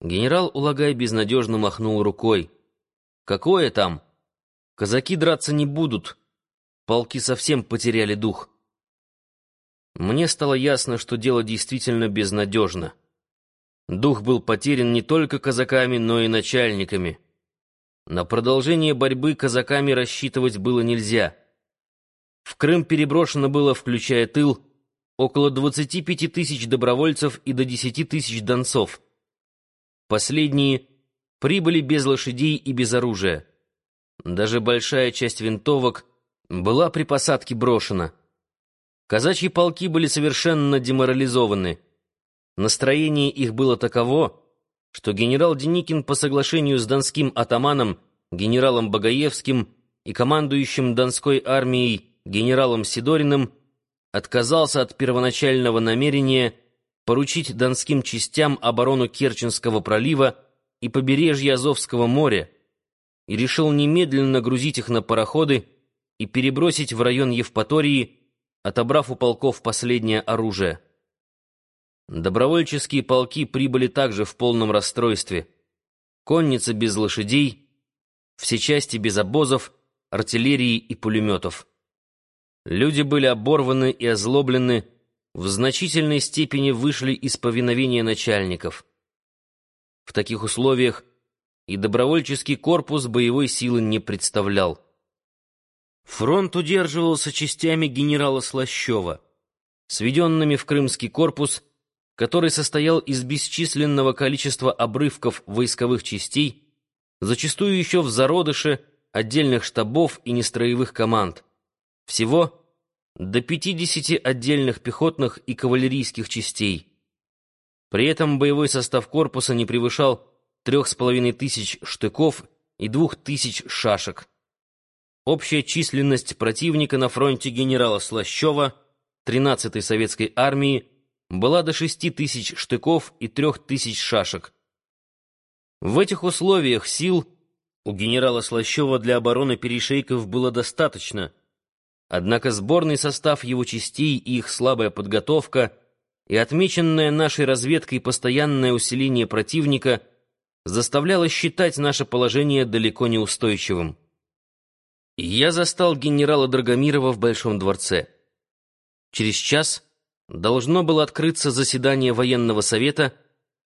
Генерал Улагай безнадежно махнул рукой. «Какое там? Казаки драться не будут. Полки совсем потеряли дух». Мне стало ясно, что дело действительно безнадежно. Дух был потерян не только казаками, но и начальниками. На продолжение борьбы казаками рассчитывать было нельзя. В Крым переброшено было, включая тыл, около 25 тысяч добровольцев и до 10 тысяч донцов. Последние прибыли без лошадей и без оружия. Даже большая часть винтовок была при посадке брошена. Казачьи полки были совершенно деморализованы. Настроение их было таково, что генерал Деникин по соглашению с донским атаманом, генералом Багаевским и командующим Донской армией генералом Сидориным отказался от первоначального намерения поручить донским частям оборону Керченского пролива и побережья Азовского моря и решил немедленно грузить их на пароходы и перебросить в район Евпатории, отобрав у полков последнее оружие. Добровольческие полки прибыли также в полном расстройстве. Конница без лошадей, все части без обозов, артиллерии и пулеметов. Люди были оборваны и озлоблены, в значительной степени вышли из повиновения начальников. В таких условиях и добровольческий корпус боевой силы не представлял. Фронт удерживался частями генерала Слащева, сведенными в Крымский корпус, который состоял из бесчисленного количества обрывков войсковых частей, зачастую еще в зародыше отдельных штабов и нестроевых команд. Всего до 50 отдельных пехотных и кавалерийских частей. При этом боевой состав корпуса не превышал трех с половиной тысяч штыков и двух тысяч шашек. Общая численность противника на фронте генерала Слащева 13-й советской армии была до 6 тысяч штыков и трех тысяч шашек. В этих условиях сил у генерала Слащева для обороны перешейков было достаточно — Однако сборный состав его частей и их слабая подготовка и отмеченное нашей разведкой постоянное усиление противника заставляло считать наше положение далеко неустойчивым. Я застал генерала Драгомирова в Большом дворце. Через час должно было открыться заседание военного совета,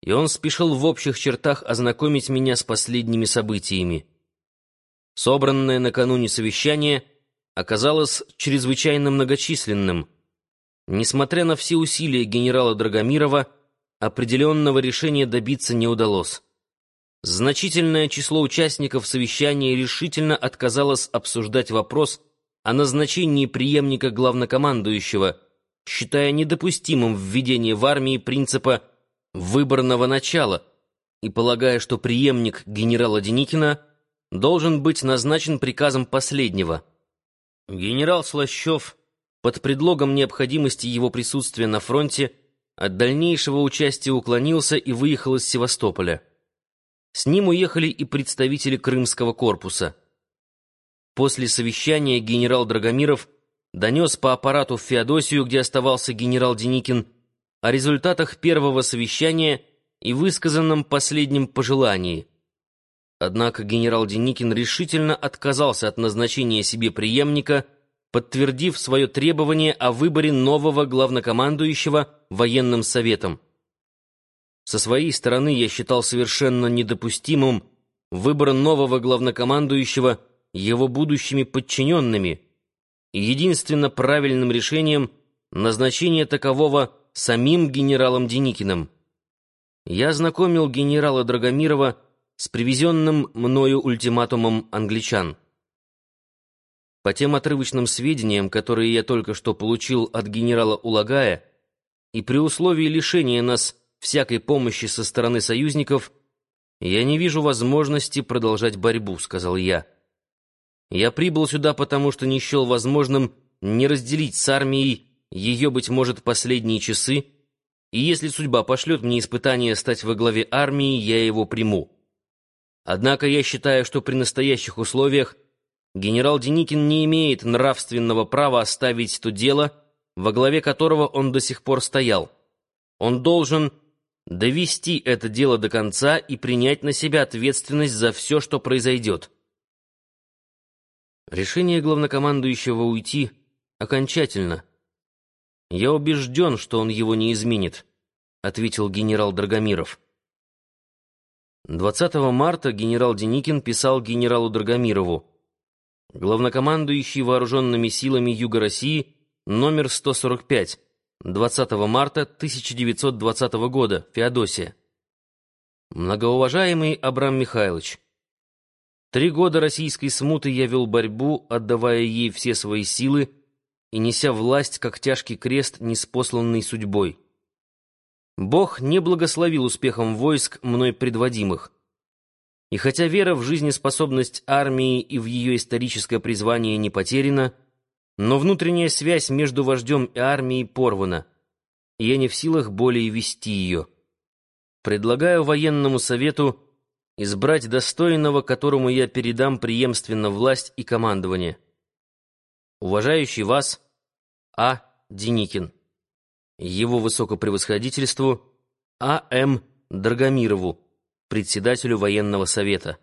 и он спешил в общих чертах ознакомить меня с последними событиями. Собранное накануне совещание — оказалось чрезвычайно многочисленным. Несмотря на все усилия генерала Драгомирова, определенного решения добиться не удалось. Значительное число участников совещания решительно отказалось обсуждать вопрос о назначении преемника главнокомандующего, считая недопустимым введение в армии принципа выборного начала и полагая, что преемник генерала Деникина должен быть назначен приказом последнего – Генерал Слащев под предлогом необходимости его присутствия на фронте от дальнейшего участия уклонился и выехал из Севастополя. С ним уехали и представители Крымского корпуса. После совещания генерал Драгомиров донес по аппарату в Феодосию, где оставался генерал Деникин, о результатах первого совещания и высказанном последнем пожелании — Однако генерал Деникин решительно отказался от назначения себе преемника, подтвердив свое требование о выборе нового главнокомандующего военным советом. Со своей стороны я считал совершенно недопустимым выбор нового главнокомандующего его будущими подчиненными и единственно правильным решением назначение такового самим генералом Деникиным. Я знакомил генерала Драгомирова с привезенным мною ультиматумом англичан. По тем отрывочным сведениям, которые я только что получил от генерала Улагая, и при условии лишения нас всякой помощи со стороны союзников, я не вижу возможности продолжать борьбу, сказал я. Я прибыл сюда, потому что не счел возможным не разделить с армией ее, быть может, последние часы, и если судьба пошлет мне испытание стать во главе армии, я его приму. Однако я считаю, что при настоящих условиях генерал Деникин не имеет нравственного права оставить то дело, во главе которого он до сих пор стоял. Он должен довести это дело до конца и принять на себя ответственность за все, что произойдет. Решение главнокомандующего уйти окончательно. Я убежден, что он его не изменит, ответил генерал Драгомиров. 20 марта генерал Деникин писал генералу Драгомирову. Главнокомандующий вооруженными силами Юга России номер 145 20 марта 1920 года, Феодосия. Многоуважаемый Абрам Михайлович, три года российской смуты я вел борьбу, отдавая ей все свои силы и неся власть, как тяжкий крест, неспосланный судьбой. Бог не благословил успехом войск, мной предводимых. И хотя вера в жизнеспособность армии и в ее историческое призвание не потеряна, но внутренняя связь между вождем и армией порвана, и я не в силах более вести ее. Предлагаю военному совету избрать достойного, которому я передам преемственно власть и командование. Уважающий вас А. Деникин. Его высокопревосходительству А. М. Драгомирову, председателю военного совета.